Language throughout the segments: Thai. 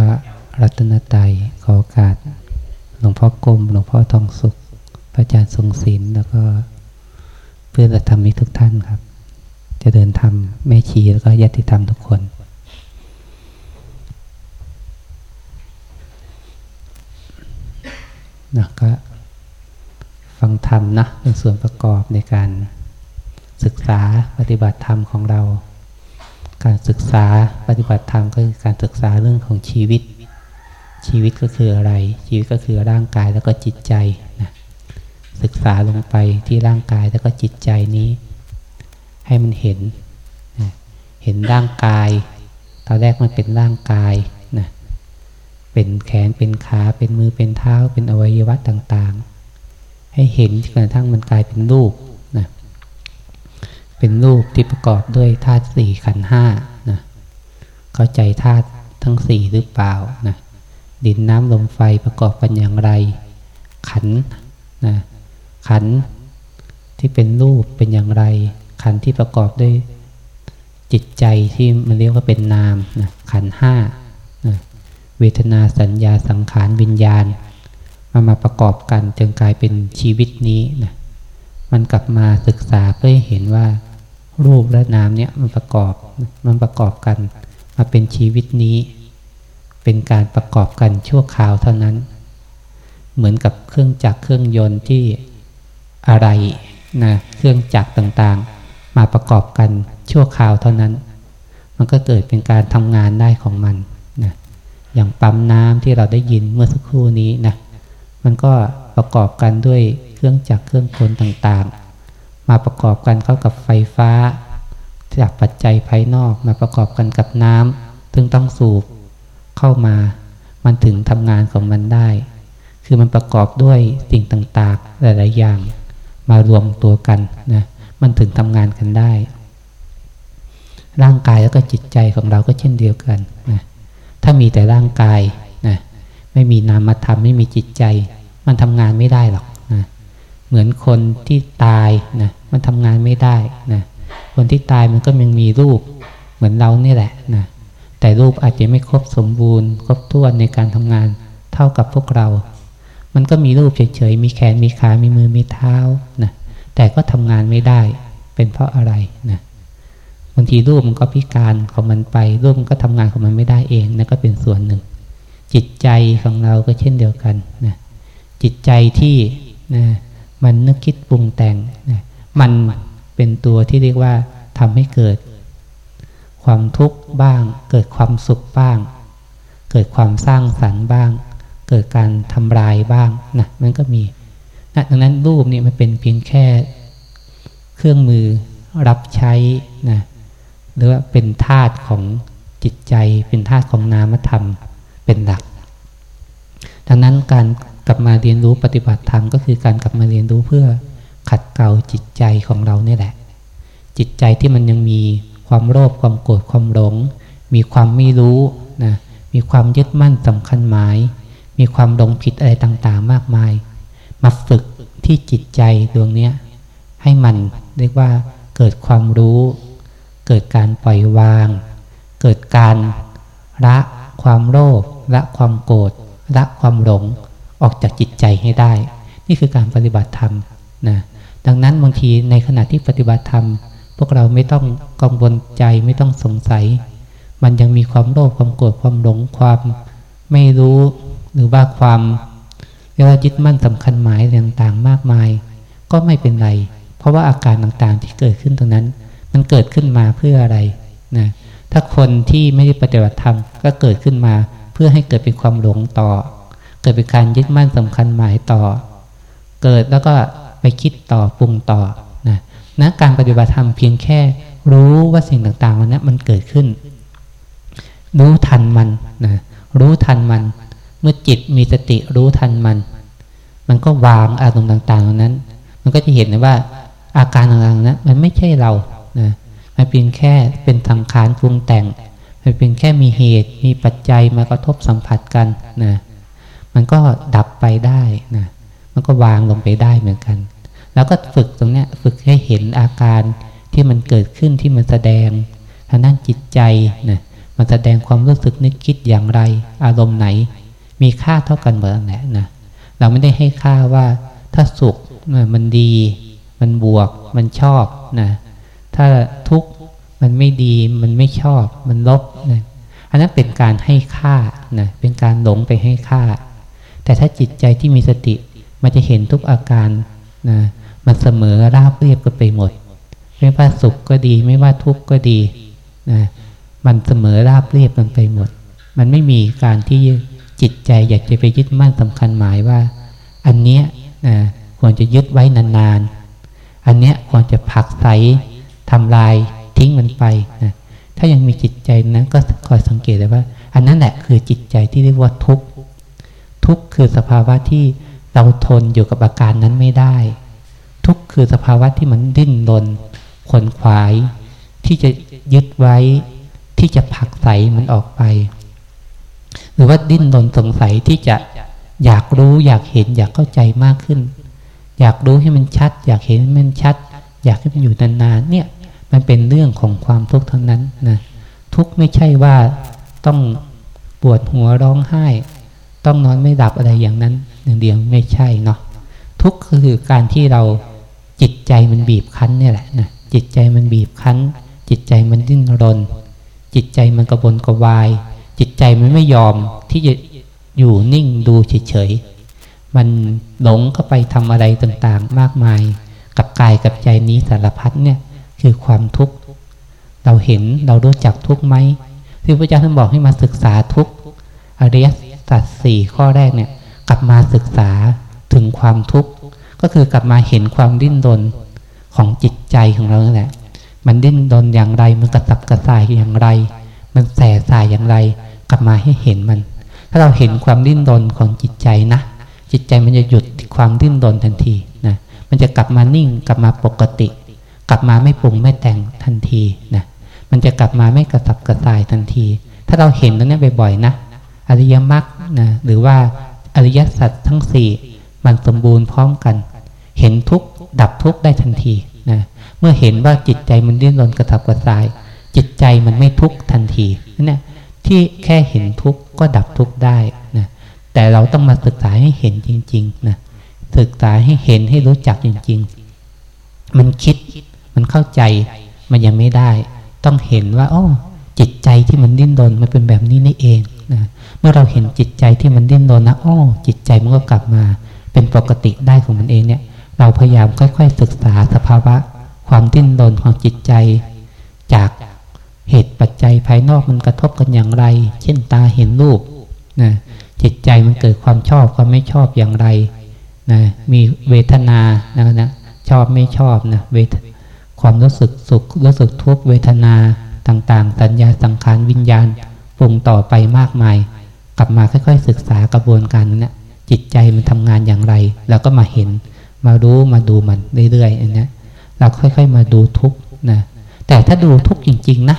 พระรัตนตรัยขอโอกาสหลวงพ่อกรมหลวงพ่อทองสุข พระอาจารย์ทรงศิลแล้วก็เพื่อนธรรมิกทุกท่านครับ จะเดินทำแม่ชีแล้วก็ญาติธรรมทุกคนนะก็ฟังธรรมนะเป็นส่วนประกอบในการศึกษาปฏิบัติธรรมของเรา การศึกษาปฏิบัติธรรมก็คือการศึกษาเรื่องของชีวิต ชีวิตก็คืออะไร ชีวิตก็คือร่างกายแล้วก็จิตใจนะศึกษาลงไปที่ร่างกายแล้วก็จิตใจนี้ ให้มันเห็นนะเห็นร่างกายตอนแรกมันเป็นร่างกายนะเป็นแขนเป็นขาเป็นมือเป็นเท้าเป็นอวัยวะต่างๆ ให้เห็นจนกระทั่งมันกลายเป็นรูป เป็นรูปที่ประกอบด้วยธาตุสี่ขันห้านะเข้าใจธาตุทั้งสี่หรือเปล่านะดินน้ำลมไฟประกอบกันอย่างไร ขันนะขันที่เป็นรูปเป็นอย่างไร ขันที่ประกอบด้วยจิตใจที่มันเรียกว่าเป็นนามนะขันห้านะเวทนาสัญญาสังขารวิญญาณ มามาประกอบกันจนกลายเป็นชีวิตนี้นะ มันกลับมาศึกษาเพื่อเห็นว่า รูปและนามเนี่ยมันประกอบมันประกอบกัน มาเป็นชีวิตนี้ เป็นการประกอบกันชั่วคราวเท่านั้น เหมือนกับเครื่องจักรเครื่องยนต์ที่อะไรนะเครื่องจักรต่างๆ มาประกอบกันชั่วคราวเท่านั้น มันก็เกิดเป็นการทำงานได้ของมันนะอย่างปั๊มน้ำที่เราได้ยินเมื่อสักครู่นี้นะมันก็ประกอบกันด้วย เครื่องจักรเครื่องกลต่างๆ มาประกอบกันเข้ากับไฟฟ้า จากปัจจัยภายนอกมาประกอบกันกับน้ำซึ่งต้องสูบเข้ามา มันถึงทำงานของมันได้ คือมันประกอบด้วยสิ่งต่างๆ หลายๆอย่าง มารวมตัวกันนะมันถึงทำงานกันได้ ร่างกายแล้วก็จิตใจของเราก็เช่นเดียวกันนะถ้ามีแต่ร่างกายนะไม่มีนามธรรมไม่มีจิตใจ มันทำงานไม่ได้หรอก เหมือนคนที่ตายนะมันทำงานไม่ได้นะคนที่ตายมันก็ยังมีรูปเหมือนเรานี่แหละนะแต่รูปอาจจะไม่ครบสมบูรณ์ ครบถ้วนในการทำงานเท่ากับพวกเรา มันก็มีรูปเฉยๆ มีแขน มีขา มีมือ มีเท้านะแต่ก็ทำงานไม่ได้ เป็นเพราะอะไรนะบางทีรูปมันก็พิการของมันไป รูปมันก็ทำงานของมันไม่ได้เองนั่นก็เป็นส่วนหนึ่ง จิตใจของเราก็เช่นเดียวกันนะจิตใจที่นะ มันนึกคิดปรุงแต่งนะมันเป็นตัวที่เรียกว่าทำให้เกิด ความทุกข์บ้าง เกิดความสุขบ้าง เกิดความสร้างสรรค์บ้าง เกิดการทำลายบ้างนะมันก็มีนะดังนั้นรูปนี่มันเป็นเพียงแค่ เครื่องมือรับใช้นะหรือว่าเป็นธาตุของจิตใจ เป็นธาตุของนามธรรมเป็นหลัก ดังนั้นการ กลับมาเรียนรู้ปฏิบัติธรรมก็คือการกลับมาเรียนรู้เพื่อขัดเกลาจิตใจของเราเนี่ยแหละ จิตใจที่มันยังมีความโลภความโกรธความหลง มีความไม่รู้นะมีความยึดมั่นสำคัญหมาย มีความหลงผิดอะไรต่างๆ มากมาย มาฝึกที่จิตใจดวงเนี้ยให้มันเรียกว่าเกิดความรู้ เกิดการปล่อยวาง เกิดการละความโลภละความโกรธละความหลง ออกจากจิตใจให้ได้ นี่คือการปฏิบัติธรรมนะดังนั้นบางทีในขณะที่ปฏิบัติธรรม พวกเราไม่ต้องกังวลใจไม่ต้องสงสัย มันยังมีความโลภความโกรธความหลงความไม่รู้หรือว่าความเรียกว่ายึดมั่นสำคัญหมายต่างๆมากมาย ก็ไม่เป็นไร เพราะว่าอาการต่างๆที่เกิดขึ้นตรงนั้น มันเกิดขึ้นมาเพื่ออะไรนะถ้าคนที่ไม่ได้ปฏิบัติธรรมก็เกิดขึ้นมา เพื่อให้เกิดเป็นความหลงต่อ กิดเป็นการยึดมั่นสำคัญหมายต่อ เกิดแล้วก็ไปคิดต่อปรุงต่อนะนะการปฏิบัติธรรมเพียงแค่รู้ว่าสิ่งต่างๆนั้นมันเกิดขึ้น รู้ทันมันนะรู้ทันมัน เมื่อจิตมีสติรู้ทันมัน มันก็วางอารมณ์ต่างๆนั้น มันก็จะเห็นนะว่า อาการต่างๆนั้นมันไม่ใช่เรานะมันเป็นแค่เป็นสังขารปรุงแต่ง มันเป็นแค่มีเหตุมีปัจจัยมากระทบสัมผัสกันนะ มันก็ดับไปได้นะมันก็วางลงไปได้เหมือนกัน แล้วก็ฝึกตรงเนี้ยฝึกให้เห็นอาการที่มันเกิดขึ้นที่มันแสดงทางด้านจิตใจนะมันแสดงความรู้สึกนึกคิดอย่างไร อารมณ์ไหน มีค่าเท่ากันหมดแหละนะเราไม่ได้ให้ค่าว่าถ้าสุขมันดี มันบวก มันชอบนะถ้าทุกข์มันไม่ดี มันไม่ชอบ มันลบนะอันนั้นเป็นการให้ค่านะเป็นการหลงไปให้ค่า แต่ถ้าจิตใจที่มีสติ มันจะเห็นทุกอาการนะมันเสมอราบเรียบกันไปหมด ไม่ว่าสุขก็ดี ไม่ว่าทุกข์ก็ดีนะมันเสมอราบเรียบกันไปหมด มันไม่มีการที่จิตใจอยากจะไปยึดมั่นสำคัญหมายว่า อันเนี้ยนะควรจะยึดไว้นานๆ อันเนี้ยควรจะผักใสทำลายทิ้งมันไปนะถ้ายังมีจิตใจนั้นก็คอยสังเกตเลยว่า อันนั้นแหละคือจิตใจที่เรียกว่าทุกข์ ทุกข์คือสภาวะที่เราทนอยู่กับอาการนั้นไม่ได้ ทุกข์คือสภาวะที่มันดิ้นรนขนขวาย ที่จะยึดไว้ ที่จะผักใสมันออกไป หรือว่าดิ้นรนสงสัยที่จะอยากรู้อยากเห็นอยากเข้าใจมากขึ้น อยากรู้ให้มันชัด อยากเห็นมันชัด อยากให้มันอยู่นานๆเนี่ยมันเป็นเรื่องของความทุกข์ทั้งนั้นนะทุกข์ไม่ใช่ว่าต้องปวดหัวร้องไห้ ต้องนอนไม่หลับอะไรอย่างนั้นอย่างเดียวไม่ใช่เนาะทุกข์คือการที่เราจิตใจมันบีบคั้นเนี่ยแหละนะจิตใจมันบีบคั้น จิตใจมันดิ้นรน จิตใจมันกระวนกระวาย จิตใจมันไม่ยอมที่จะอยู่นิ่งดูเฉยๆมันหลงเข้าไปทำอะไรต่างๆ มากมาย กับกายกับใจนี้สารพัดเนี่ยคือความทุกข์เราเห็นเรารู้จักทุกข์ไหมที่พระเจ้าท่านบอกให้มาศึกษาทุกข์อริย สัจสี่ข้อแรกเนี่ย กลับมาศึกษาถึงความทุกข์ ก็คือกลับมาเห็นความดิ้นรนของจิตใจของเราแหละ มันดิ้นรนอย่างไร มันกระตับกระส่ายอย่างไร มันแสสายอย่างไร กลับมาให้เห็นมัน ถ้าเราเห็นความดิ้นรนของจิตใจนะ จิตใจมันจะหยุดความดิ้นรนทันทีนะ มันจะกลับมานิ่ง กลับมาปกติ กลับมาไม่ปรุงไม่แต่งทันทีนะ มันจะกลับมาไม่กระสับกระส่ายทันที ถ้าเราเห็นตรงนี้บ่อยๆนะ อริยมรรคนะหรือว่าอริยสัจทั้งสี่มันสมบูรณ์พร้อมกัน เห็นทุกดับทุกได้ทันทีนะเมื่อเห็นว่าจิตใจมันดิ้นรนกระสับกระส่าย จิตใจมันไม่ทุกทันทีนี่ที่แค่เห็นทุกก็ดับทุกได้นะแต่เราต้องมาศึกษาให้เห็นจริงๆนะศึกษาให้เห็นให้รู้จักจริง ๆ มันคิดมันเข้าใจมันยังไม่ได้ ต้องเห็นว่าอ้อจิตใจที่มันดิ้นรนมันเป็นแบบนี้นี่เอง เมื่อเราเห็นจิตใจที่มันดิ้นรนนะอ้อจิตใจมันก็กลับมา เป็นปกติได้ของมันเองเนี่ย เราพยายามค่อย ๆ ศึกษาสภาวะ ความดิ้นรนของจิตใจ จากเหตุปัจจัยภายนอกมันกระทบกันอย่างไร เช่นตาเห็นรูปนะจิตใจมันเกิดความชอบความไม่ชอบอย่างไรนะมีเวทนานะนะชอบไม่ชอบนะเวทความรู้สึกสุขรู้สึกทุกเวทนาต่างๆ สัญญาสังขารวิญญาณปรุงต่อไปมากมาย กลับมาค่อยๆ ศึกษากระบวนการนี้จิตใจมันทำงานอย่างไรเราก็มาเห็น มารู้มาดูมันเรื่อยๆอันนี้เราค่อยๆมาดูทุกนะแต่ถ้าดูทุกจริง ๆ นะ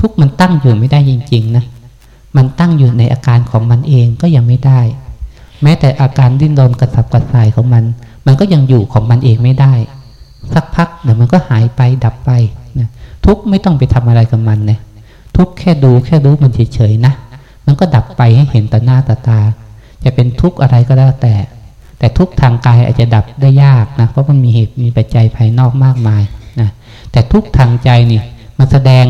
ทุกมันตั้งอยู่ไม่ได้จริง ๆ นะ มันตั้งอยู่ในอาการของมันเองก็ยังไม่ได้ แม้แต่อาการดิ้นรนกระสับกระส่ายของมัน มันก็ยังอยู่ของมันเองไม่ได้ สักพักเดี๋ยวมันก็หายไปดับไปนะทุกไม่ต้องไปทำอะไรกับมันเนะทุกแค่ดูแค่รู้มันเฉยๆนะ มันก็ดับไปให้เห็นต่อหน้าต่อตา จะเป็นทุกข์อะไรก็แล้วแต่ แต่ทุกทางกายอาจจะดับได้ยากนะเพราะมันมีเหตุมีปัจจัยภายนอกมากมายนะแต่ทุกทางใจนี่มันแสดง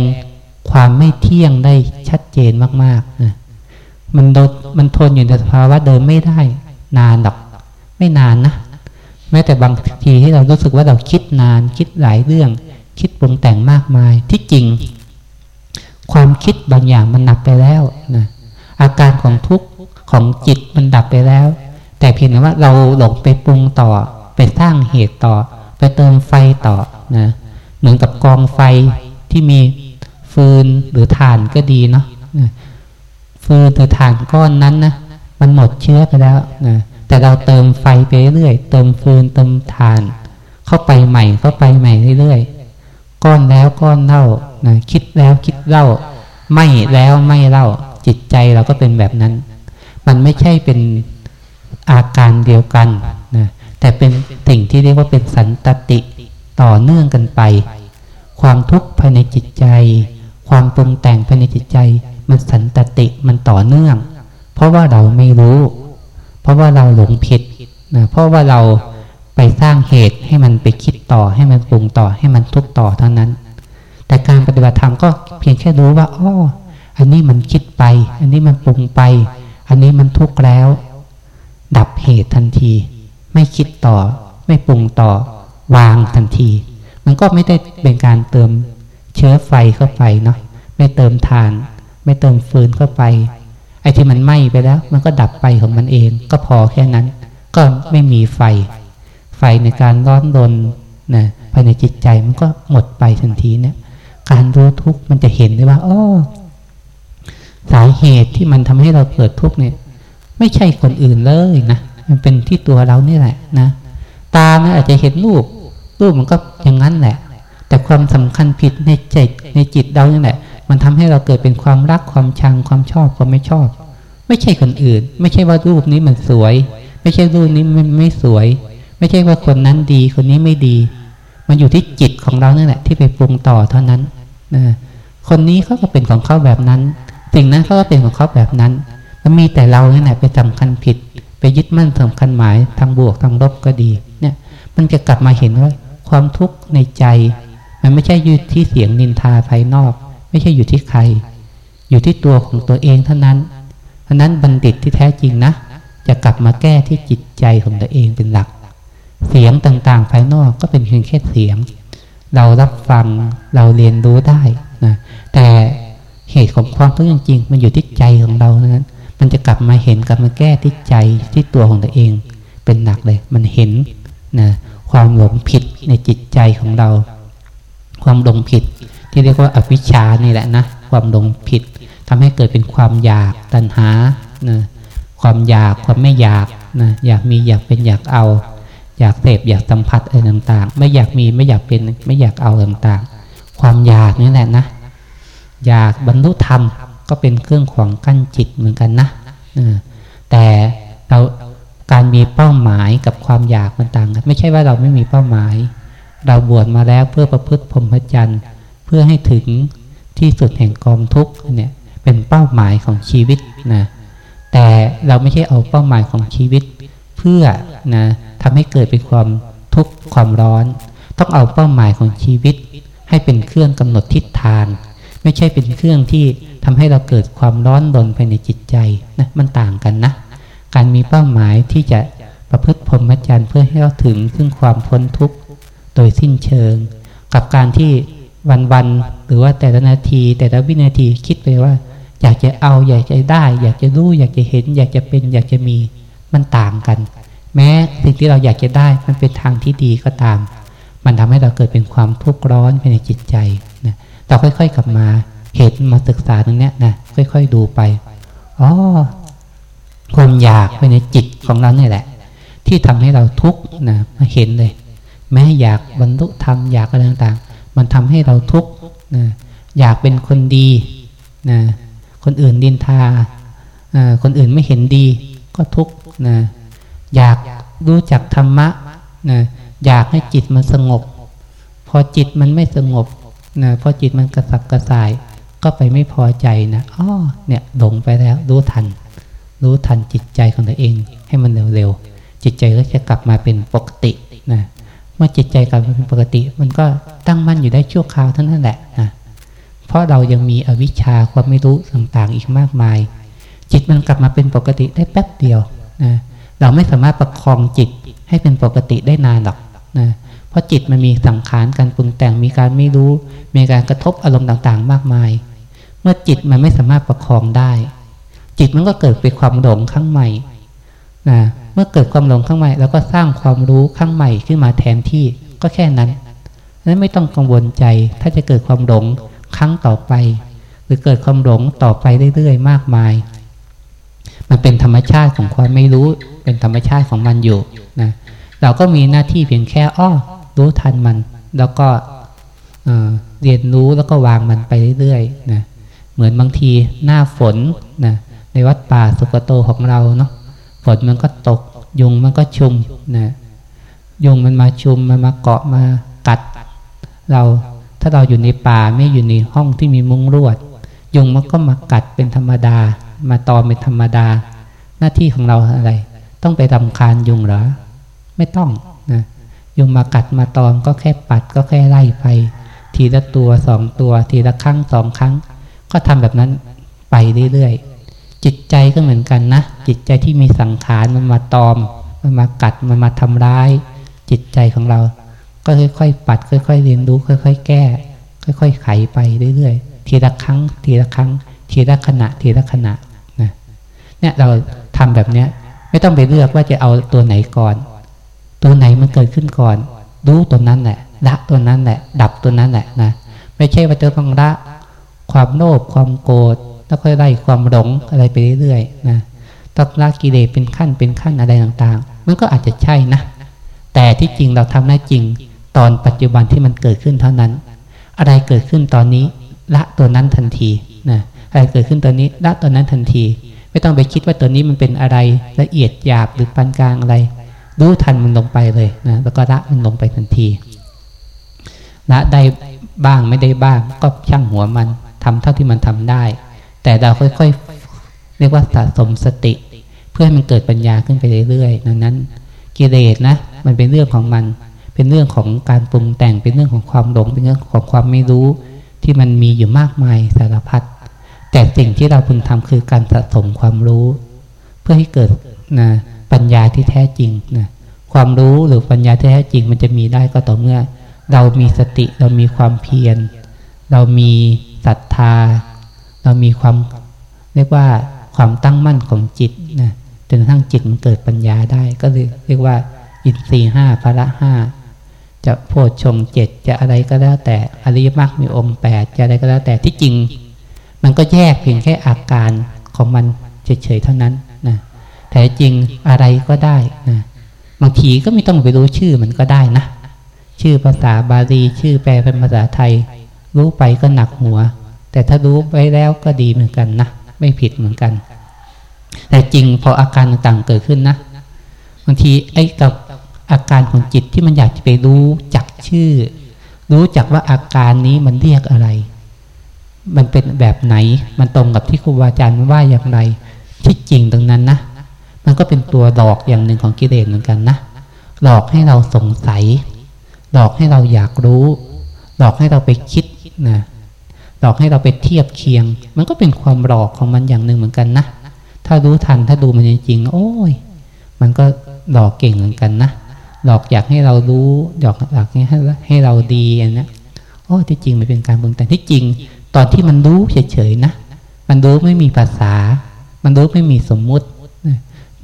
ความไม่เที่ยงได้ชัดเจนมากๆนะมันโดนมันทนอยู่ในสภาวะเดิมไม่ได้ นานหรอกไม่นานนะแม้แต่บางทีที่เรารู้สึกว่าเราคิดนาน คิดหลายเรื่อง คิดปรุงแต่งมากมายที่จริง ความคิดบางอย่างมันดับไปแล้วนะ อาการของทุกข์ของจิตมันดับไปแล้ว แต่เพียงแต่ว่าเราหลงไปปรุงต่อ ไปสร้างเหตุต่อ ไปเติมไฟต่อนะเหมือนกับกองไฟที่มีฟืนหรือถ่านก็ดีเนาะฟืนหรือถ่านก้อนนั้นนะมันหมดเชื้อไปแล้วนะแต่เราเติมไฟไปเรื่อยเติมฟืนเติมถ่าน เข้าไปใหม่เข้าไปใหม่เรื่อยก้อนแล้วก้อนเล่านะคิดแล้วคิดเล่าไม่แล้วไม่เล่า จิตใจเราก็เป็นแบบนั้น มันไม่ใช่เป็นอาการเดียวกันนะแต่เป็นสิ่งที่เรียกว่าเป็นสันตติต่อเนื่องกันไป ความทุกข์ภายในจิตใจ ความปรุงแต่งภายในจิตใจ มันสันตติมันต่อเนื่อง เพราะว่าเราไม่รู้ เพราะว่าเราหลงผิดนะเพราะว่าเราไปสร้างเหตุให้มันไปคิดต่อให้มันปรุงต่อให้มันทุกต่อเท่านั้น แต่การปฏิบัติธรรมก็เพียงแค่รู้ว่าอ๋อ อันนี้มันคิดไป อันนี้มันปรุงไป อันนี้มันทุกข์แล้ว ดับเหตุทันที ไม่คิดต่อ ไม่ปรุงต่อ วางทันที มันก็ไม่ได้เป็นการเติมเชื้อไฟเข้าไปเนาะไม่เติมทาน ไม่เติมฟืนเข้าไปไอ้ที่มันไหม้ไปแล้ว มันก็ดับไปของมันเอง ก็พอแค่นั้น ก็ไม่มีไฟ ไฟในการร้อนรนนะภายในจิตใจมันก็หมดไปทันทีเนี่ยการรู้ทุกข์มันจะเห็นได้ว่าอ๋อ สาเหตุที่มันทำให้เราเกิดทุกข์เนี่ย ไม่ใช่คนอื่นเลยนะมันเป็นที่ตัวเรานี่แหละนะตานะอาจจะเห็นรูป รูปมันก็อย่างนั้นแหละ แต่ความสำคัญผิดในใจในจิตเราเนี่ยแหละ มันทำให้เราเกิดเป็นความรักความชังความชอบความไม่ชอบ ไม่ใช่คนอื่น ไม่ใช่ว่ารูปนี้มันสวย ไม่ใช่รูปนี้มันไม่สวย ไม่ใช่ว่าคนนั้นดีคนนี้ไม่ดี มันอยู่ที่จิตของเราเนี่ยแหละ ที่ไปปรุงต่อเท่านั้นนะคนนี้เขาก็เป็นของเขาแบบนั้น สิ่งนั้นเขาก็เป็นของเขาแบบนั้นแล้วมีแต่เราเนี่ยไปสำคัญผิด ไปยึดมั่นสำคัญหมายทางบวกทางลบก็ดี เนี่ย มันจะกลับมาเห็นว่าความทุกข์ในใจ มันไม่ใช่อยู่ที่เสียงนินทาภายนอก ไม่ใช่อยู่ที่ใคร อยู่ที่ตัวของตัวเองเท่านั้นเพราะนั้นบัณฑิตที่แท้จริงนะจะกลับมาแก้ที่จิตใจของตัวเองเป็นหลัก เสียงต่างๆภายนอกก็เป็นเพียงแค่เสียง เรารับฟังเราเรียนรู้ได้นะแต่ เหตุของความทุกข์จริงๆมันอยู่ที่ใจของเรานั้น มันจะกลับมาเห็นกลับมาแก้ที่ใจที่ตัวของตัวเอง เป็นหนักเลย มันเห็นนะความหลงผิดในจิตใจของเรา ความหลงผิด ที่เรียกว่าอวิชชานี่แหละนะความหลงผิดทำให้เกิดเป็นความอยากตัณหานะความอยากความไม่อยากนะอยากมีอยากเป็นอยากเอา อยากเสพอยากสัมผัสอะไรต่างๆ ไม่อยากมีไม่อยากเป็นไม่อยากเอาต่างๆ ความอยากนี่แหละนะ อยากบรรลุธรรมก็เป็นเครื่องขวางกั้นจิตเหมือนกันนะแต่เราการมีเป้าหมายกับความอยากมันต่างกันไม่ใช่ว่าเราไม่มีเป้าหมาย เราบวชมาแล้วเพื่อประพฤติพรหมจรรย์เพื่อให้ถึงที่สุดแห่งกองทุกข์เนี่ยเป็นเป้าหมายของชีวิตนะแต่เราไม่ใช่เอาเป้าหมายของชีวิต เพื่อนะทำให้เกิดเป็นความทุกข์ความร้อน ต้องเอาเป้าหมายของชีวิต ให้เป็นเครื่องกำหนดทิศทาง ไม่ใช่เป็นเครื่องที่ทำให้เราเกิดความร้อนรนภายในจิตใจนะมันต่างกันนะ การมีเป้าหมายที่จะประพฤติพรหมจรรย์เพื่อให้เราถึงซึ่งความพ้นทุกข์โดยสิ้นเชิง กับการที่วันๆหรือว่าแต่ละนาที แต่ละวินาทีคิดไปว่า อยากจะเอาอยากจะได้ อยากจะรู้อยากจะเห็น อยากจะเป็นอยากจะมีมันต่างกัน แม้สิ่งที่เราอยากจะได้มันเป็นทางที่ดีก็ตาม มันทำให้เราเกิดเป็นความทุกข์ร้อนภายในจิตใจ เราค่อยๆกลับมา เห็นมาศึกษาตรงนี้นะค่อย ๆ ดูไปอ๋อความอยากไปในจิตของเราเนี่ยแหละ ที่ทำให้เราทุกข์นะเห็นเลย แม้อยากบรรลุธรรมอยากอะไรต่างๆ มันทำให้เราทุกข์นะอยากเป็นคนดีนะคนอื่นดินทาคนอื่นไม่เห็นดี ก็ทุกข์นะอยากรู้จักธรรมะนะอยากให้จิตมันสงบ พอจิตมันไม่สงบ นะพอจิตมันกระสับกระส่าย ก็ไปไม่พอใจนะอ๋อเนี่ยหลงไปแล้วรู้ทัน รู้ทันจิตใจของตัวเอง ให้มันเร็วๆจิตใจก็จะกลับมาเป็นปกตินะเมื่อจิตใจกลับมาเป็นปกติ มันก็ตั้งมั่นอยู่ได้ชั่วคราวเท่านั้นแหละนะเพราะเรายังมีอวิชชาความไม่รู้ต่างๆอีกมากมาย จิตมันกลับมาเป็นปกติได้แป๊บเดียวนะเราไม่สามารถประคองจิตให้เป็นปกติได้นานหรอกนะ เพราะจิตมันมีสังขารการปรุงแต่งมีการไม่รู้ มีการกระทบอารมณ์ต่างๆ มากมาย เมื่อจิตมันไม่สามารถประคองได้ จิตมันก็เกิดเป็นความหลงข้างใหม่นะเมื่อเกิดความหลงข้างใหม่แล้วก็สร้างความรู้ข้างใหม่ขึ้นมาแทนที่ก็แค่นั้นนั้นไม่ต้องกังวลใจ ถ้าจะเกิดความหลงครั้งต่อไป หรือเกิดความหลงต่อไปเรื่อยๆ มากมาย มันเป็นธรรมชาติของความไม่รู้ เป็นธรรมชาติของมันอยู่นะเราก็มีหน้าที่เพียงแค่อ้อ รู้ทันมัน แล้วก็เรียนรู้แล้วก็วางมันไปเรื่อยๆนะเหมือนบางทีหน้าฝนนะในวัดป่าสุกโตของเราเนาะฝนมันก็ตก ยุงมันก็ชุมนะยุงมันมาชุมมันมาเกาะมากัด เราถ้าเราอยู่ในป่าไม่อยู่ในห้องที่มีมุ้งลวด ยุงมันก็มากัดเป็นธรรมดา มาตอมเป็นธรรมดา หน้าที่ของเราอะไร ต้องไปรำคาญยุงเหรอ ไม่ต้องนะ ยุงมากัดมาตอมก็แค่ปัดก็แค่ไล่ไป ทีละตัวสองตัวทีละครั้งสองครั้ง ก็ทำแบบนั้นไปเรื่อยๆจิตใจก็เหมือนกันนะ จิตใจที่มีสังขารมันมาตอม มันมากัดมันมาทำร้าย จิตใจของเรา ก็ค่อยๆปัด ค่อย ๆ เรียนรู้ค่อย ๆ แก้ ค่อย ๆ ไขไปเรื่อยๆทีละครั้ง ทีละครั้ง ทีละขณะ ทีละขณะนะเนี่ยเราทำแบบเนี้ยไม่ต้องไปเลือกว่าจะเอาตัวไหนก่อน ตัวไหนมันเกิดขึ้นก่อน รู้ตัวนั้นแหละละตัวนั้นแหละ ดับตัวนั้นแหละนะไม่ใช่ว่าจะต้องละความโลภความโกรธแล้วค่อยไล่ความหลงอะไรไปเรื่อยๆนะต้องละกิเลสเป็นขั้นเป็นขั้นอะไรต่างๆ มันก็อาจจะใช่นะ แต่ที่จริงเราทำได้จริง ตอนปัจจุบันที่มันเกิดขึ้นเท่านั้น อะไรเกิดขึ้นตอนนี้ ละตัวนั้นทันทีนะอะไรเกิดขึ้นตอนนี้ละตัวนั้นทันที ไม่ต้องไปคิดว่าตัวนี้มันเป็นอะไรละเอียดหยาบหรือปานกลางอะไร รู้ทันมันลงไปเลยนะแล้วก็ละมันลงไปทันทีละได้บ้างไม่ได้บ้าง ก็ช่างหัวมันทำเท่าที่มันทำได้ แต่เราค่อยๆ เรียกว่าสะสมสติ เพื่อให้มันเกิดปัญญาขึ้นไปเรื่อยๆดังนั้น กิเลสนะมันเป็นเรื่องของมัน เป็นเรื่องของการปรุงแต่งเป็นเรื่องของความหลงเป็นเรื่องของความไม่รู้ ที่มันมีอยู่มากมายสารพัดแต่สิ่งที่เราพึงทำคือการสะสมความรู้ เพื่อให้เกิดนะ ปัญญาที่แท้จริงนะความรู้หรือปัญญาที่แท้จริง มันจะมีได้ก็ต่อเมื่อ เรามีสติเรามีความเพียร เรามีศรัทธา เรามีความเรียกว่าความตั้งมั่นของจิตนะจนกระทั่งจิตมันเกิดปัญญาได้ก็เลยเรียกว่า อินทรีห้าพละห้าจะโพชฌงเจ็ดจะอะไรก็แล้วแต่อริยมรรคมีองค์แปดจะอะไรก็แล้วแต่ที่จริง มันก็แยกเพียงแค่อาการของมันเฉยๆเท่านั้น แต่จริงอะไรก็ได้นะบางทีก็ไม่ต้องไปรู้ชื่อมันก็ได้นะ ชื่อภาษาบาลีชื่อแปลเป็นภาษาไทย รู้ไปก็หนักหัว แต่ถ้ารู้ไปแล้วก็ดีเหมือนกันนะ ไม่ผิดเหมือนกัน แต่จริงพออาการต่างๆเกิดขึ้นนะ บางทีไอ้กับอาการของจิตที่มันอยากจะไปรู้จักชื่อ รู้จักว่าอาการนี้มันเรียกอะไร มันเป็นแบบไหน มันตรงกับที่ครูบาอาจารย์ว่าอย่างไร ที่จริงตรงนั้นนะ มันก็เป็นตัวหลอกอย่างหนึ่งของกิเลสเหมือนกันนะหลอกให้เราสงสัย หลอกให้เราอยากรู้ หลอกให้เราไปคิดนะหลอกให้เราไปเทียบเคียง มันก็เป็นความหลอกของมันอย่างหนึ่งเหมือนกันนะถ้ารู้ทันถ้าดูมันจริงๆโอ้ย มันก็หลอกเก่งเหมือนกันนะหลอกอยากให้เรารู้หลอกอยากให้ให้เราดีอันนี้โอ้ที่จริงมันเป็นการปรุงแต่งที่จริง ตอนที่มันรู้เฉยๆนะมันรู้ไม่มีภาษา มันรู้ไม่มีสมมุติ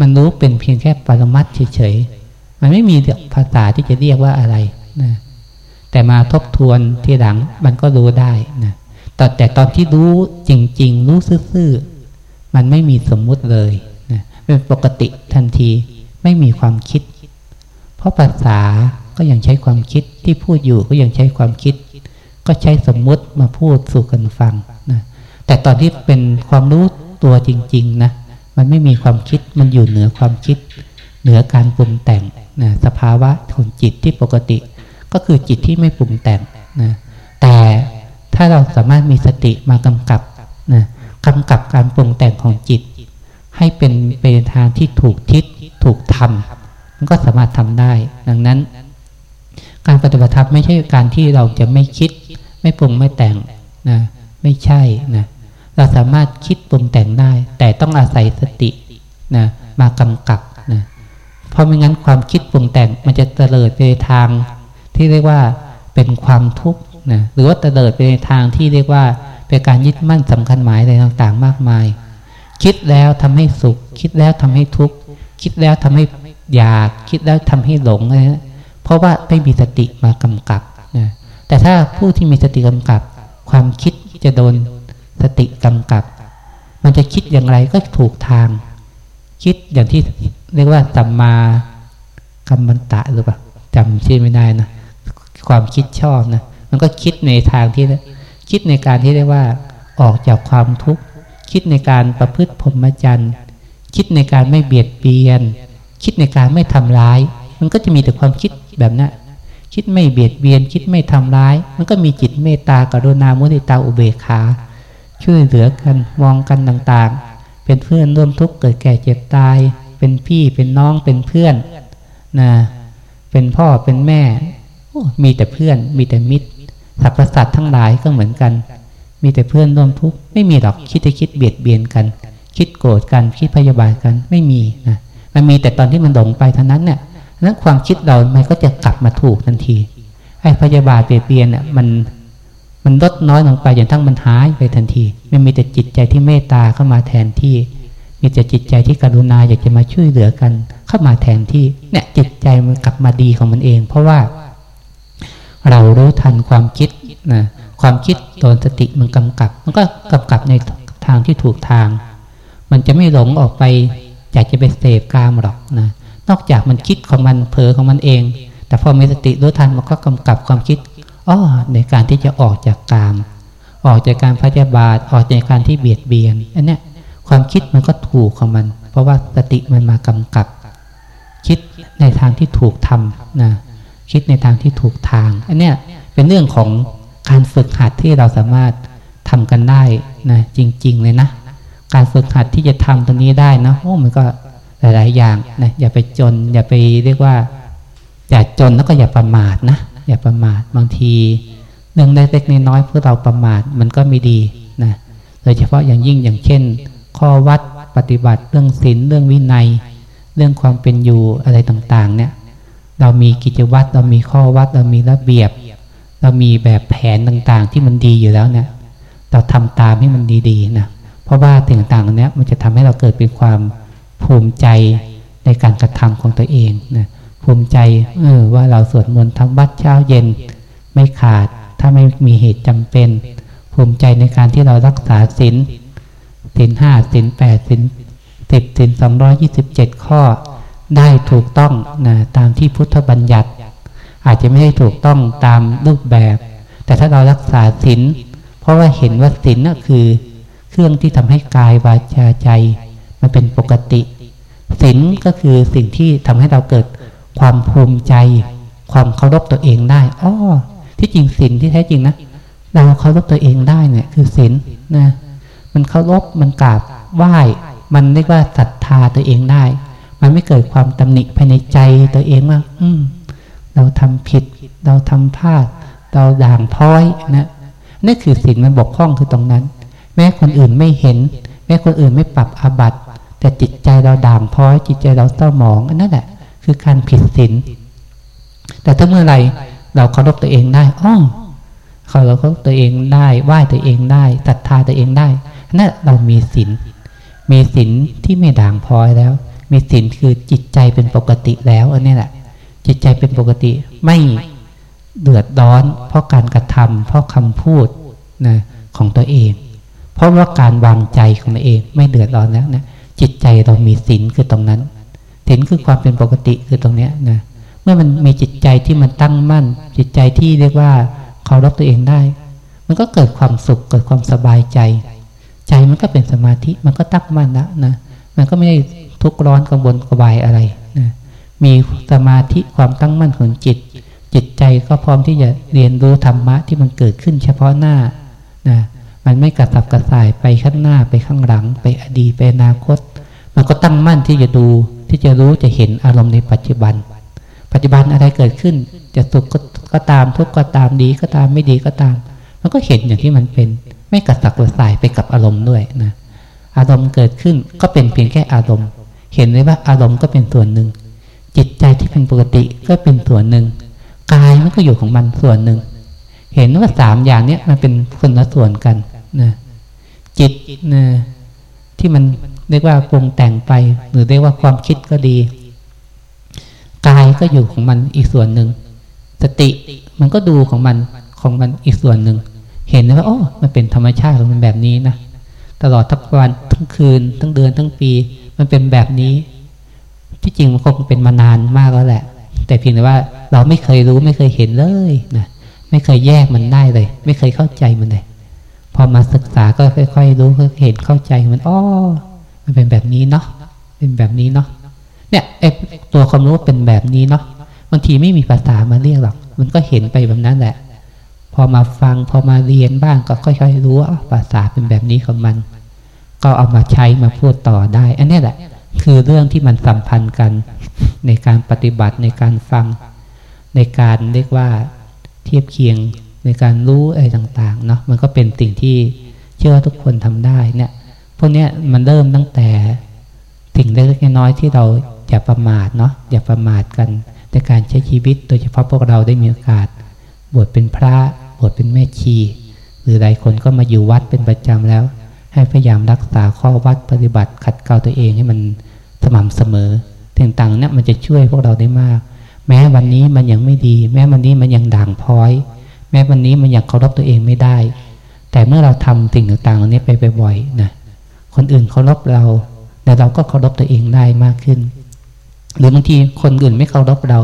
มันรู้เป็นเพียงแค่ปรมัตเฉยๆ มันไม่มีภาษาที่จะเรียกว่าอะไรนะแต่มาทบทวนที่หลังมันก็รู้ได้นะแต่แต่ตอนที่รู้จริง ๆ รู้ซื่อๆ มันไม่มีสมมุติเลยนะเป็นปกติทันทีไม่มีความคิด เพราะภาษาก็ยังใช้ความคิดที่พูดอยู่ก็ยังใช้ความคิด ก็ใช้สมมุติมาพูดสู่กันฟังนะแต่ตอนที่เป็นความรู้ตัวจริง ๆ นะ มันไม่มีความคิดมันอยู่เหนือความคิด เหนือการปรุงแต่งนะสภาวะของจิตที่ปกติ ก็คือจิตที่ไม่ปรุงแต่งนะแต่ถ้าเราสามารถมีสติมากำกับนะกำกับการปรุงแต่งของจิต ให้เป็นเป็นทางที่ถูกทิศถูกทำมันก็สามารถทำได้ ดังนั้น การปฏิบัติธรรมไม่ใช่การที่เราจะไม่คิด ไม่ปรุงไม่แต่งนะไม่ใช่นะ เราสามารถคิดปรุงแต่งได้ แต่ต้องอาศัยสตินะมากำกับนะเพราะไม่งั้นความคิดปรุงแต่งมันจะเตลิดไปทางที่เรียกว่าเป็นความทุกข์นะหรือว่าเตลิดไปในทางที่เรียกว่าเป็นการยึดมั่นสำคัญหมายอะไรต่างๆ มากมาย คิดแล้วทำให้สุข คิดแล้วทำให้ทุกข์คิดแล้วทำให้อยากคิดแล้วทำให้หลงอะไรนะเพราะว่าไม่มีสติมากำกับนะแต่ถ้าผู้ที่มีสติกำกับ ความคิดจะโดน ติกำกับ มันจะคิดอย่างไรก็ถูกทาง คิดอย่างที่เรียกว่าสัมมากัมมันตะหรือเปล่าจำชื่อไม่ได้นะความคิดชอบนะมันก็คิดในทางที่คิดในการที่เรียกว่าออกจากความทุกข์ คิดในการประพฤติพรหมจรรย์ คิดในการไม่เบียดเบียน คิดในการไม่ทำร้าย มันก็จะมีแต่ความคิดแบบนั้นคิดไม่เบียดเบียน คิดไม่ทำร้าย มันก็มีจิตเมตตากรุณามุทิตาอุเบกขา ช่วยเหลือกันมองกันต่างๆ เป็นเพื่อนร่วมทุกข์เกิดแก่เจ็บตาย เป็นพี่เป็นน้องเป็นเพื่อนนะเป็นพ่อเป็นแม่มีแต่เพื่อน มีแต่มิตรสรรพสัตว์ทั้งหลายก็เหมือนกัน มีแต่เพื่อนร่วมทุกข์ไม่มีหรอกคิดจะคิดเบียดเบียนกัน คิดโกรธกันคิดพยาบาทกันไม่มีนะมันมีแต่ตอนที่มันหลงไปเท่านั้นเนี่ยนั้นความคิดเรามันก็จะกลับมาถูกทันทีไอ้พยาบาทเปลี่ยนเนี่ยมัน มันลดน้อยลงไปอย่างทั้งมันหายไปทันที ไม่มีแต่จิตใจที่เมตตาเข้ามาแทนที่ มีแต่จิตใจที่กรุณาอยากจะมาช่วยเหลือกัน เข้ามาแทนที่ เนี่ยจิตใจมันกลับมาดีของมันเอง เพราะว่า เรารู้ทันความคิดนะความคิดโดนสติมันกำกับ มันก็กำกับในทางที่ถูกทาง มันจะไม่หลงออกไปอยากจะไปเสพกามหรอกนะนอกจากมันคิดของมันเผลอของมันเอง แต่พอมีสติรู้ทันมันก็กำกับความคิด อ้อในการที่จะออกจากกาม ออกจากการพยาบาทออกจากการที่เบียดเบียนอันเนี้ยความคิดมันก็ถูกของมัน เพราะว่าสติมันมากำกับ คิดในทางที่ถูกทำนะคิดในทางที่ถูกทางอันเนี้ยเป็นเรื่องของการฝึกหัดที่เราสามารถทำกันได้นะจริง ๆ เลยนะ การฝึกหัดที่จะทำตรงนี้ได้นะโอ้มันก็หลาย ๆ อย่างนะอย่าไปจน อย่าไปเรียกว่าอย่าจนแล้วก็อย่าประมาทนะ อย่าประมาทบางทีเรื่องเล็กๆน้อยๆเพื่อเราประมาทมันก็ไม่ดีนะโดยเฉพาะอย่างยิ่งอย่างเช่น ข้อวัดปฏิบัติเรื่องศีลเรื่องวินัย เรื่องความเป็นอยู่อะไรต่างๆ เนี่ย เรามีกิจวัตรเรามีข้อวัดเรามีระเบียบ เรามีแบบแผนต่างๆ ที่มันดีอยู่แล้วเนี่ย เราทำตามให้มันดีๆนะเพราะว่าสิ่งต่างๆเนี้ยมันจะทำให้เราเกิดเป็นความภูมิใจในการกระทำของตัวเองนะ ภูมิใจเออว่าเราสวดมนต์ทำวัดเช้าเย็นไม่ขาด ถ้าไม่มีเหตุจำเป็น ภูมิใจในการที่เรารักษาศีลศีลห้าศีลแปดศีลสิบศีลสองร้อยี่สิบเจ็ดข้อ ได้ถูกต้องนะตามที่พุทธบัญญัติ อาจจะไม่ได้ถูกต้องตามรูปแบบ แต่ถ้าเรารักษาศีลเพราะว่าเห็นว่าศีลนั่นคือ เครื่องที่ทำให้กายวาจาใจมันเป็นปกติศีลก็คือสิ่งที่ทำให้เราเกิด ความภูมิใจ ความเคารพตัวเองได้อ้อที่จริงศีลที่แท้จริงนะเราเคารพตัวเองได้เนี่ย คือศีลนะ มันเคารพมันกราบไหว้มันเรียกว่าศรัทธาตัวเองได้ มันไม่เกิดความตำหนิภายในใจตัวเองว่าอืม เราทำผิด เราทำพลาด เราด่างพ้อยนะนี่คือศีลมันบกพร่องคือตรงนั้น แม้คนอื่นไม่เห็น แม้คนอื่นไม่ปรับอาบัติแต่จิตใจเราด่างพ้อย จิตใจเราเศร้าหมองอันนั้นแหละ คือการผิดศีลแต่ถ้าเมื่อไหร่เราเคารพตัวเองได้อ้อเขาเราเคารพตัวเองได้ไหว้ตัวเองได้ศรัทธาตัวเองได้นั่นเรามีศีลมีศีลที่ไม่ด่างพ้อยแล้ว มีศีลคือจิตใจเป็นปกติแล้วอันนี้แหละ จิตใจเป็นปกติไม่เดือดร้อน เพราะการกระทำเพราะคำพูดนะของตัวเอง เพราะว่าการวางใจของตัวเอง ไม่เดือดร้อนแล้วนะจิตใจเรามีศีลคือตรงนั้น ศีลคือความเป็นปกติคือตรงเนี้ยนะเมื่อมันมีจิตใจที่มันตั้งมั่น จิตใจที่เรียกว่าเคารพตัวเองได้ มันก็เกิดความสุขเกิดความสบายใจ ใจมันก็เป็นสมาธิมันก็ตั้งมั่นล้วนะมันก็ไม่ได้ทุกข์ร้อนกังวลกบายอะไรนะมีสมาธิความตั้งมั่นของจิต จิตใจก็พร้อมที่จะเรียนรู้ธรรมะที่มันเกิดขึ้นเฉพาะหน้านะมันไม่กระสับกระส่ายไปข้างหน้าไปข้างหลัง ไปอดีตไปอนาคต มันก็ตั้งมั่นที่จะดู ที่จะรู้จะเห็นอารมณ์ในปัจจุบัน ปัจจุบันอะไรเกิดขึ้น จะสุขก็ตามทุกข์ก็ตามดีก็ตามไม่ดีก็ตาม มันก็เห็นอย่างที่มันเป็น ไม่กระสับกระส่ายไปกับอารมณ์ด้วยนะอารมณ์เกิดขึ้นก็เป็นเพียงแค่อารมณ์ เห็นเลยว่าอารมณ์ก็เป็นส่วนหนึ่ง จิตใจที่เป็นปกติก็เป็นส่วนหนึ่งกายมันก็อยู่ของมันส่วนหนึ่ง เห็นว่าสามอย่างเนี้ยมันเป็นคนละส่วนกันนะจิตนะที่มัน เรียกว่าปรุงแต่งไป หรือเรียกว่าความคิดก็ดี กายก็อยู่ของมันอีกส่วนหนึ่ง สติมันก็ดูของมันของมันอีกส่วนหนึ่ง เห็นว่าโอ้มันเป็นธรรมชาติของมันแบบนี้นะตลอดทั้งวันทั้งคืน ทั้งเดือนทั้งปี มันเป็นแบบนี้ ที่จริงมันคงเป็นมานานมากแล้วแหละ แต่เพียงแต่ว่าเราไม่เคยรู้ไม่เคยเห็นเลยนะไม่เคยแยกมันได้เลย ไม่เคยเข้าใจมันเลยพอมาศึกษาก็ค่อย ๆ รู้เห็นเข้าใจมันอ๋อ มันเป็นแบบนี้เนาะเป็นแบบนี้เนาะเนี่ยไอตัวความรู้เป็นแบบนี้เนาะบางทีไม่มีภาษามาเรียกหรอก มันก็เห็นไปแบบนั้นแหละ พอมาฟังพอมาเรียนบ้างก็ค่อยๆรู้ว่าภาษาเป็นแบบนี้ของมัน ก็เอามาใช้มาพูดต่อได้ อันนี้แหละ คือเรื่องที่มันสัมพันธ์กันในการปฏิบัติในการฟัง ในการเรียกว่าเทียบเคียงในการรู้อะไรต่างๆเนาะมันก็เป็นสิ่งที่เชื่อทุกคนทำได้เนี่ย พวกนี้มันเริ่มตั้งแต่สิ่งเล็กๆน้อยๆที่เราอย่าประมาทเนาะอย่าประมาทกันในการใช้ชีวิตโดยเฉพาะพวกเราได้มีโอกาส บวชเป็นพระบวชเป็นแม่ชี หรือหลายคนก็มาอยู่วัดเป็นประจำแล้ว ให้พยายามรักษาข้อวัดปฏิบัติขัดเกลาตัวเองให้มันสม่ำเสมอต่างๆเนี่ยมันจะช่วยพวกเราได้มาก แม้วันนี้มันยังไม่ดี แม้วันนี้มันยังด่างพ้อย แม้วันนี้มันยังเคารพตัวเองไม่ได้ แต่เมื่อเราทำสิ่งต่างๆเหล่านี้ไปบ่อยๆนะ คนอื่นเคารพเรา แต่เราก็เคารพตัวเองได้มากขึ้น หรือบางทีคนอื่นไม่เคารพเรา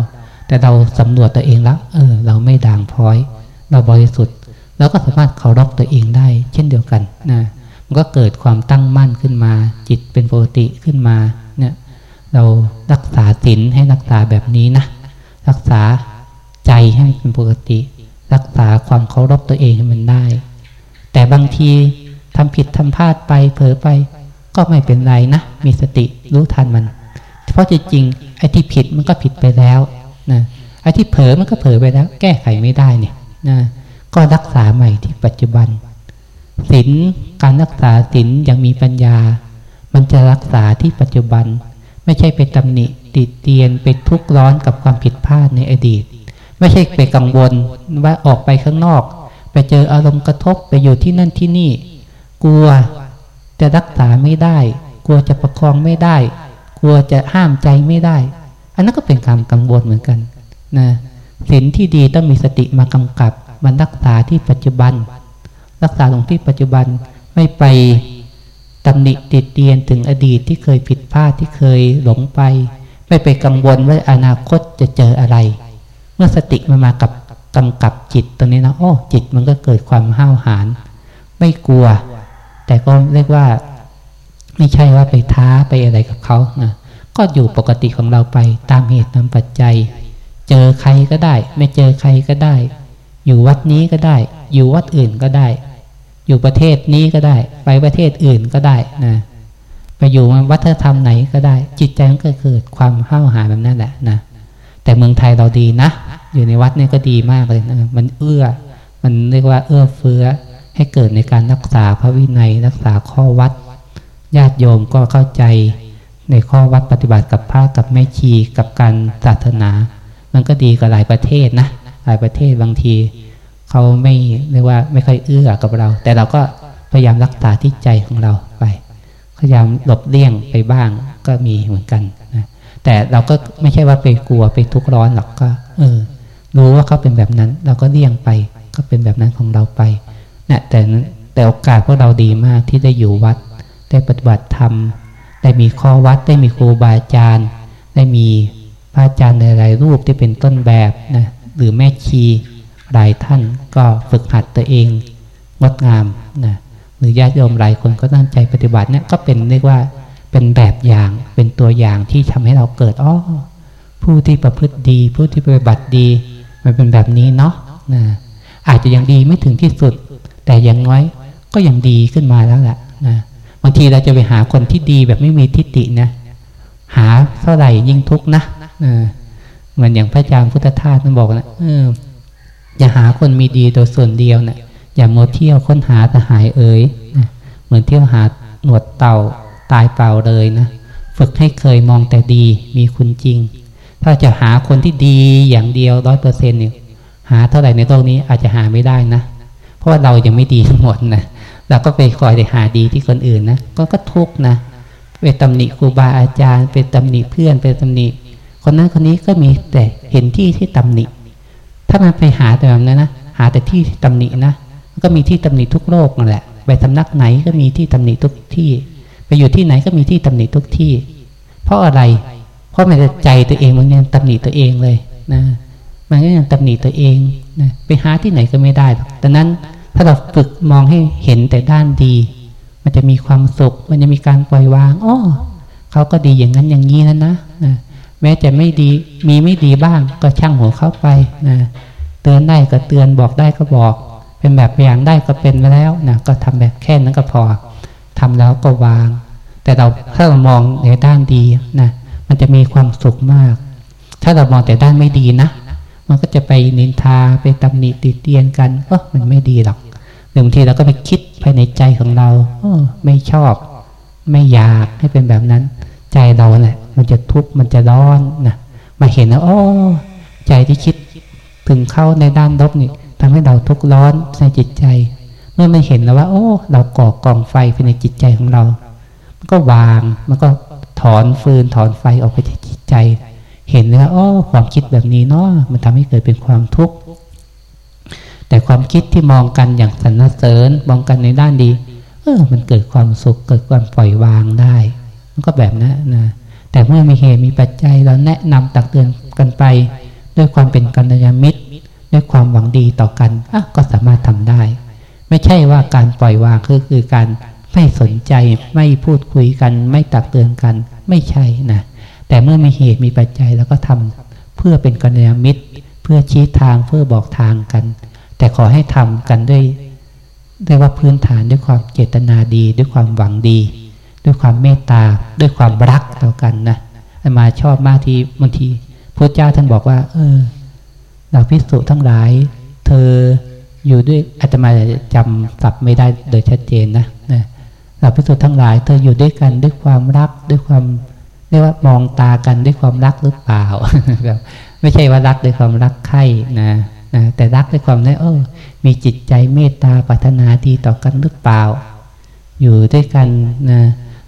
แต่เราสำรวจตัวเองแล้วเออ เราไม่ด่างพ้อย เราบริสุทธิ์เราก็สามารถเคารพตัวเองได้ เช่นเดียวกันนะมันก็เกิดความตั้งมั่นขึ้นมา จิตเป็นปกติขึ้นมาเนี่ยเรารักษาศีลให้รักษาแบบนี้นะ รักษาใจให้เป็นปกติ รักษาความเคารพตัวเองให้มันได้ แต่บางที ทำผิดทำพลาดไปเผลอไป ก็ไม่เป็นไรนะ มีสติรู้ทันมัน เพราะจริงๆไอ้ที่ผิดมันก็ผิดไปแล้วนะไอ้ที่เผลอมันก็เผลอไปแล้ว แก้ไขไม่ได้เนี่ยนะก็รักษาใหม่ที่ปัจจุบันศีลการรักษาศีลยังมีปัญญา มันจะรักษาที่ปัจจุบัน ไม่ใช่ไปตำหนิติเตียนไปทุกข์ร้อนกับความผิดพลาดในอดีต ไม่ใช่ไปกังวลว่าออกไปข้างนอก ไปเจออารมณ์กระทบไปอยู่ที่นั่นที่นี่ กลัวจะรักษาไม่ได้ กลัวจะประคองไม่ได้ กลัวจะห้ามใจไม่ได้ อันนั้นก็เป็นความกังวลเหมือนกันนะศีลที่ดีต้องมีสติมากำกับ มันรักษาที่ปัจจุบัน รักษาตรงที่ปัจจุบันไม่ไปตำหนิติดเตียนถึงอดีตที่เคยผิดพลาดที่เคยหลงไป ไม่ไปกังวลว่าอนาคตจะเจออะไร เมื่อสติมันมากับกำกับจิตตรงนี้นะโอ้จิตมันก็เกิดความห้าวหาญไม่กลัว แต่ก็เรียกว่า ไม่ใช่ว่าไปท้าไปอะไรกับเขานะก็อยู่ปกติของเราไปตามเหตุตามปัจจัย เจอใครก็ได้ ไม่เจอใครก็ได้ อยู่วัดนี้ก็ได้ อยู่วัดอื่นก็ได้ อยู่ประเทศนี้ก็ได้ ไปประเทศอื่นก็ได้นะไปอยู่วัฒนธรรมไหนก็ได้ จิตใจมันก็เกิดความห้าวหาแบบนั้นแหละนะแต่เมืองไทยเราดีนะ อยู่ในวัดนี่ก็ดีมากเลยนะมันเอื้อ มันเรียกว่าเอื้อเฟื้อ ให้เกิดในการรักษาพระวินัย รักษาข้อวัด ญาติโยมก็เข้าใจในข้อวัดปฏิบัติกับพระกับแม่ชีกับการศาสนา มันก็ดีกับหลายประเทศนะหลายประเทศบางทีเขาไม่เรียกว่าไม่ค่อยเอื้อกับเรา แต่เราก็พยายามรักษาที่ใจของเราไปพยายามหลบเลี่ยงไปบ้างก็มีเหมือนกันนะแต่เราก็ไม่ใช่ว่าไปกลัวไปทุกข์ร้อนหรอกก็ เออ รู้ว่าเขาเป็นแบบนั้น เราก็เลี่ยงไป ก็เป็นแบบนั้นของเราไป นะแต่แต่โอกาสพวกเราดีมากที่ได้อยู่วัด ได้ปฏิบัติธรรม ได้มีข้อวัด ได้มีครูบาอาจารย์ ได้มีพระอาจารย์หลายรูปที่เป็นต้นแบบนะหรือแม่ชีหลายท่านก็ฝึกหัดตัวเองงดงามนะหรือญาติโยมหลายคนก็ตั้งใจปฏิบัติเนี่ยก็เป็นเรียกว่าเป็นแบบอย่างเป็นตัวอย่างที่ทำให้เราเกิดอ้อผู้ที่ประพฤติดี ผู้ที่ปฏิบัติดี มันเป็นแบบนี้เนาะนะอาจจะยังดีไม่ถึงที่สุด แต่อย่างน้อยก็ยังดีขึ้นมาแล้วแหละนะบางทีเราจะไปหาคนที่ดีแบบไม่มีทิฏฐินะ หาเท่าไหร่ยิ่งทุกข์นะเหมือนอย่างพระอาจารย์พุทธทาสท่านบอกนะเอออย่าหาคนมีดีโดยส่วนเดียวนะอย่าโมเที่ยวค้นหาแต่หายเอ๋ยนะเหมือนเที่ยวหาหนวดเต่าตายเปล่าเลยนะฝึกให้เคยมองแต่ดีมีคุณจริง ถ้าจะหาคนที่ดีอย่างเดียวร้อยเปอร์เซ็นต์เนี่ยหาเท่าไหร่ในโลกนี้อาจจะหาไม่ได้นะ ราะว่าเรายังไม่ดีทั้งหมดนะเราก็ไปคอยได้หาดีที่คนอื่นนะก็ก็ทุกนะไปตำหนิครูบาอาจารย์ไปตำหนิเพื่อนไปตำหนิคนนั้นคนนี้ก็มีแต่เห็นที่ที่ตำหนิ ถ้ามันไปหาแต่แบบนั้นนะหาแต่ที่ตำหนินะก็มีที่ตำหนิทุกโลกนั่นแหละไปสำนักไหนก็มีที่ตำหนิทุกที่ ไปอยู่ที่ไหนก็มีที่ตำหนิทุกที่ เพราะอะไร เพราะมันใจตัวเองมันยังตำหนิตัวเองเลยนะ มันก็ยังตำหนิตัวเองนะไปหาที่ไหนก็ไม่ได้หรอกดังนั้นถ้าเราฝึกมองให้เห็นแต่ด้านดี มันจะมีความสุข มันจะมีการปล่อยวางอ๋อเขาก็ดีอย่างนั้นอย่างนี้นะนะนะแม้จะไม่ดีมีไม่ดีบ้างก็ช่างหัวเข้าไปนะเตือนได้ก็เตือนบอกได้ก็บอก เป็นแบบอย่างได้ก็เป็นไปแล้วนะก็ทำแบบแค่นั้นก็พอทำแล้วก็วาง แต่เราถ้าเรามองในด้านดีนะมันจะมีความสุขมาก ถ้าเรามองแต่ด้านไม่ดีนะ มันก็จะไปนินทาไปตำหนิติเตียนกันเออมันไม่ดีหรอกบางทีเราก็ไปคิดภายในใจของเราออไม่ชอบ ไม่อยากให้เป็นแบบนั้น ใจเราแหละมันจะทุกข์มันจะร้อนนะมาเห็นแล้วโอ้ใจที่คิดถึงเข้าในด้านลบนี่ทำให้เราทุกข์ร้อนในจิตใจ เมื่อมันเห็นแล้วว่า โอ้ เราก่อกองไฟภายในจิตใจของเรา มันก็วางมันก็ถอนฟืนถอนไฟออกไปจากจิตใจ เห็นแล้วโอ้ความคิดแบบนี้เนาะมันทำให้เกิดเป็นความทุกข์แต่ความคิดที่มองกันอย่างสรรเสริญมองกันในด้านดี เออ มันเกิดความสุข เกิดความปล่อยวางได้ มันก็แบบนั้นนะแต่เมื่อมีเหตุมีปัจจัยเราแนะนำตักเตือนกันไป ด้วยความเป็นกัลยาณมิตร ด้วยความหวังดีต่อกันอะก็สามารถทำได้ ไม่ใช่ว่าการปล่อยวางคือคือการไม่สนใจไม่พูดคุยกัน ไม่ตักเตือนกัน ไม่ใช่นะ แต่เมื่อมีเหตุมีปัจจัยแล้วก็ทำเพื่อเป็นกัลยาณมิตร เพื่อชี้ทางเพื่อบอกทางกัน แต่ขอให้ทำกันด้วยด้วยว่าพื้นฐานด้วยความเจตนาดี ด้วยความหวังดี ด้วยความเมตตา ด้วยความรักต่อกันนะมาชอบมากที่บางทีพระเจ้าท่านบอกว่า เออเราพิสุทั้งหลาย เธออยู่ด้วยอาตมาจำศัพท์ไม่ได้โดยชัดเจนนะนะเราพิสุทั้งหลาย เธออยู่ด้วยกันด้วยความรักด้วยความ เรียกว่ามองตากันด้วยความรักหรือเปล่าแบบไม่ใช่ว่ารักด้วยความรักใคร่นะนะแต่รักด้วยความได้เออมีจิตใจเมตตาปรารถนาดีต่อกันหรือเปล่า อยู่ด้วยกันนะ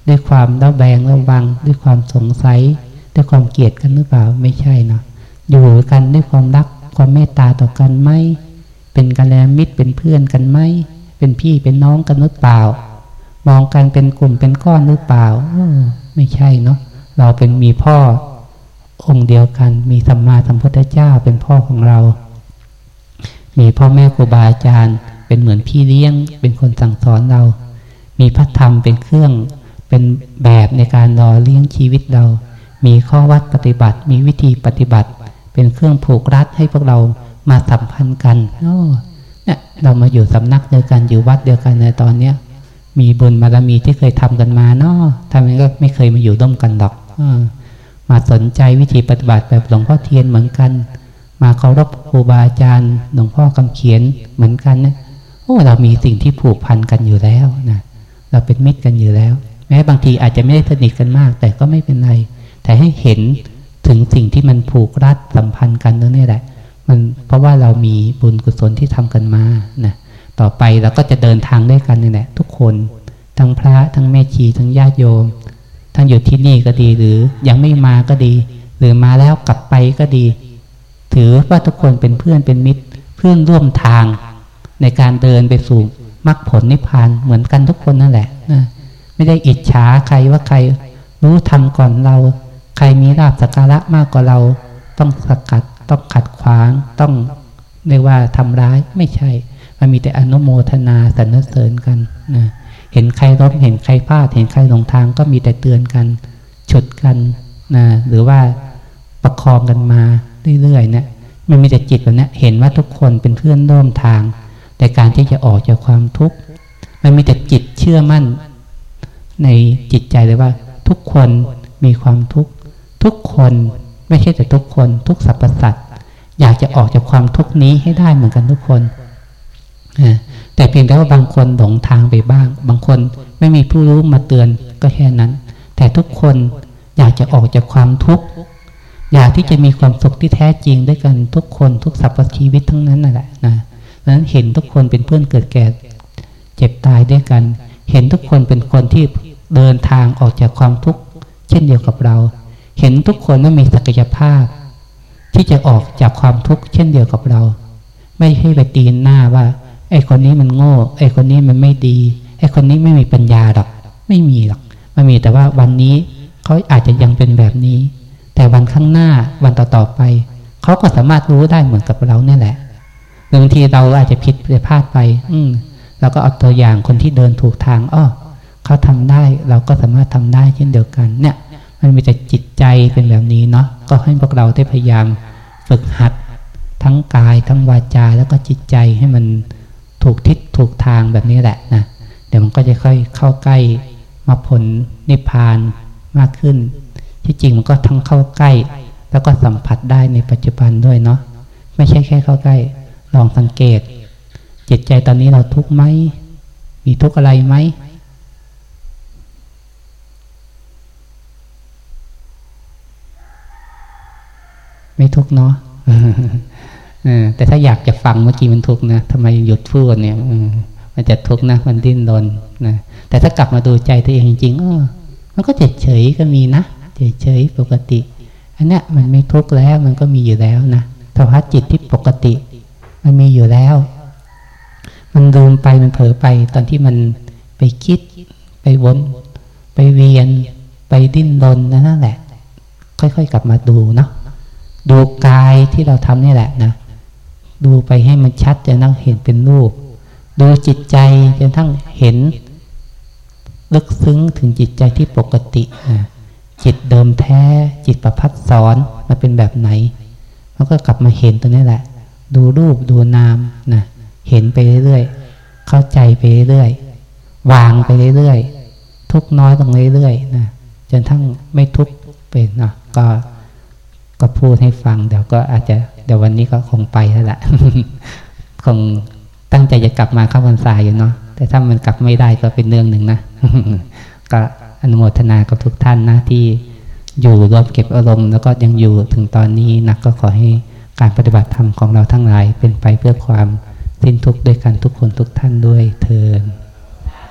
ด้วยความระแวงระวัง ด้วยความสงสัย ด้วยความเกลียดกันหรือเปล่าไม่ใช่เนาะอยู่กันด้วยความรักความเมตตาต่อกันไหมเป็นกันแลมิตรเป็นเพื่อนกันไหมเป็นพี่เป็นน้องกันหรือเปล่า มองกันเป็นกลุ่มเป็นก้อนหรือเปล่าไม่ใช่เนาะ เราเป็นมีพ่อองค์เดียวกัน มีสัมมาสัมพุทธเจ้าเป็นพ่อของเรา มีพ่อแม่ครูบาอาจารย์ เป็นเหมือนพี่เลี้ยง เป็นคนสั่งสอนเรา มีพระธรรมเป็นเครื่อง เป็นแบบในการรอเลี้ยงชีวิตเรา มีข้อวัดปฏิบัติ มีวิธีปฏิบัติ เป็นเครื่องผูกรัดให้พวกเรามาสัมพันธ์กันเนี่ยเรามาอยู่สำนักเดียวกัน อยู่วัดเดียวกันในตอนเนี้ยมีบุญบารมีที่เคยทำกันมาเนาะทำไมก็ไม่เคยมาอยู่ร่วมกันหรอก มาสนใจวิธีปฏิบัติแบบหลวงพ่อเทียนเหมือนกัน มาเคารพครูบาอาจารย์ หลวงพ่อคำเขียนเหมือนกันเนี่ยโอ้เรามีสิ่งที่ผูกพันกันอยู่แล้วนะเราเป็นมิตรกันอยู่แล้ว แม้บางทีอาจจะไม่ได้สนิทกันมาก แต่ก็ไม่เป็นไร แต่ให้เห็นถึงสิ่งที่มันผูกรัดสัมพันธ์กันตรงนี้แหละ มันเพราะว่าเรามีบุญกุศลที่ทำกันมานะต่อไปเราก็จะเดินทางด้วยกันนี่แหละทุกคน ทั้งพระทั้งแม่ชีทั้งญาติโยม ทั้งอยู่ที่นี่ก็ดีหรือยังไม่มาก็ดี หรือมาแล้วกลับไปก็ดี ถือว่าทุกคนเป็นเพื่อนเป็นมิตร เพื่อนร่วมทาง ในการเดินไปสู่มรรคผลนิพพานเหมือนกันทุกคนนั่นแหละนะไม่ได้อิจฉาใครว่าใครรู้ทำก่อนเรา ใครมีลาบสักการะมากกว่าเรา ต้องสกัดต้องขัดขวางต้องเรียกว่าทำร้ายไม่ใช่ มันมีแต่อนุโมทนาสรรเสริญกันนะ เห็นใครร้องเห็นใครพลาด เห็นใครหลงทางก็มีแต่เตือนกันฉุดกันนะหรือว่าประคองกันมาเรื่อยๆเนะี่ยมันมีแต่จิตแบบนี้เห็นว่าทุกคนเป็นเพื่อนร่วมทาง แต่การที่จะออกจากความทุกข์มันมีแต่จิตเชื่อมั่น ในจิตใจเลยว่า ทุกคนมีความทุกข์ทุกคนไม่ใช่แต่ทุกคนทุกสรรพสัตว์อยากจะออกจากความทุกข์นี้ให้ได้เหมือนกันทุกคน แต่เพียงแต่ว่าบางคนหลงทางไปบ้าง บางคนไม่มีผู้รู้มาเตือนก็แค่นั้น แต่ทุกคนอยากจะออกจากความทุกข์อยากที่จะมีความสุขที่แท้จริงด้วยกันทุกคนทุกสรรพชีวิตทั้งนั้นนั่นแหละนะนั้นเห็นทุกคนเป็นเพื่อนเกิดแก่เจ็บตายด้วยกัน เห็นทุกคนเป็นคนที่เดินทางออกจากความทุกข์เช่นเดียวกับเรา เห็นทุกคนว่ามีศักยภาพ ที่จะออกจากความทุกข์เช่นเดียวกับเรา ไม่ให้ไปตีนหน้าว่า ไอ้คนนี้มันโง่ ไอ้คนนี้มันไม่ดี ไอ้คนนี้ไม่มีปัญญาหรอก ไม่มีหรอก มันมีแต่ว่าวันนี้เขาอาจจะยังเป็นแบบนี้ แต่วันข้างหน้าวันต่อๆไป เขาก็สามารถรู้ได้เหมือนกับเราเนี่ยแหละบางทีเราอาจจะผิดไปพลาดไป อืมเราก็เอาตัวอย่างคนที่เดินถูกทางอ้อเขาทำได้เราก็สามารถทำได้เช่นเดียวกัน เนี่ย มันมีแต่จิตใจเป็นแบบนี้เนาะก็ให้พวกเราได้พยายามฝึกหัดทั้งกายทั้งวาจาแล้วก็จิตใจให้มัน ถูกทิศถูกทางแบบนี้แหละนะเดี๋ยวมันก็จะค่อยเข้าใกล้มาผลนิพพานมากขึ้น ที่จริงมันก็ทั้งเข้าใกล้ แล้วก็สัมผัสได้ในปัจจุบันด้วยเนาะไม่ใช่แค่เข้าใกล้ ลองสังเกต จิตใจตอนนี้เราทุกข์ไหมมีทุกข์อะไรไหมไม่ทุกเนาะ แต่ถ้าอยากจะฟังเมื่อกี้มันทุกนะทำไมหยุดพูดเนี่ยมันจะทุกนะมันดิ้นรนนะแต่ถ้ากลับมาดูใจตัวเองจริงๆมันก็เฉยเฉยก็มีนะเฉยเฉยปกติ อันนี้มันไม่ทุกแล้วมันก็มีอยู่แล้วนะภาวะจิตที่ปกติ มันมีอยู่แล้ว มันดูมไปมันเผลอไปตอนที่มันไปคิด ไปวนไปเวียน ไปดิ้นรนนั่นแหละ ค่อยๆ กลับมาดูเนาะดูกายที่เราทำนี่แหละนะ ดูไปให้มันชัดจะนทั้งเห็นเป็นรูป ดูจิตใจจนทั้งเห็น ลึกซึ้งถึงจิตใจที่ปกตินะจิตเดิมแท้ จิตประพัดสอนมาเป็นแบบไหน มันก็กลับมาเห็นตัวนี้แหละ ดูรูปดูนามนะเห็นไปเรื่อยๆเข้าใจไปเรื่อยๆวางไปเรื่อยๆทุกน้อยลงเรื่อยๆนะจนทั้งไม่ทุกเป็นนะก็ ก็พูดให้ฟังเดี๋ยวก็อาจจะเดี๋ยววันนี้ก็คงไปแล้วแหละคงตั้งใจจะกลับมาเข้าพรรษาอยู่เนาะแต่ถ้ามันกลับไม่ได้ก็เป็นเรื่องหนึ่งนะก็อนุโมทนากับทุกท่านนะที่อยู่รวมเก็บอารมณ์แล้วก็ยังอยู่ถึงตอนนี้นะก็ขอให้การปฏิบัติธรรมของเราทั้งหลายเป็นไปเพื่อความสิ้นทุกข์ด้วยกันทุกคนทุกท่านด้วยเทอ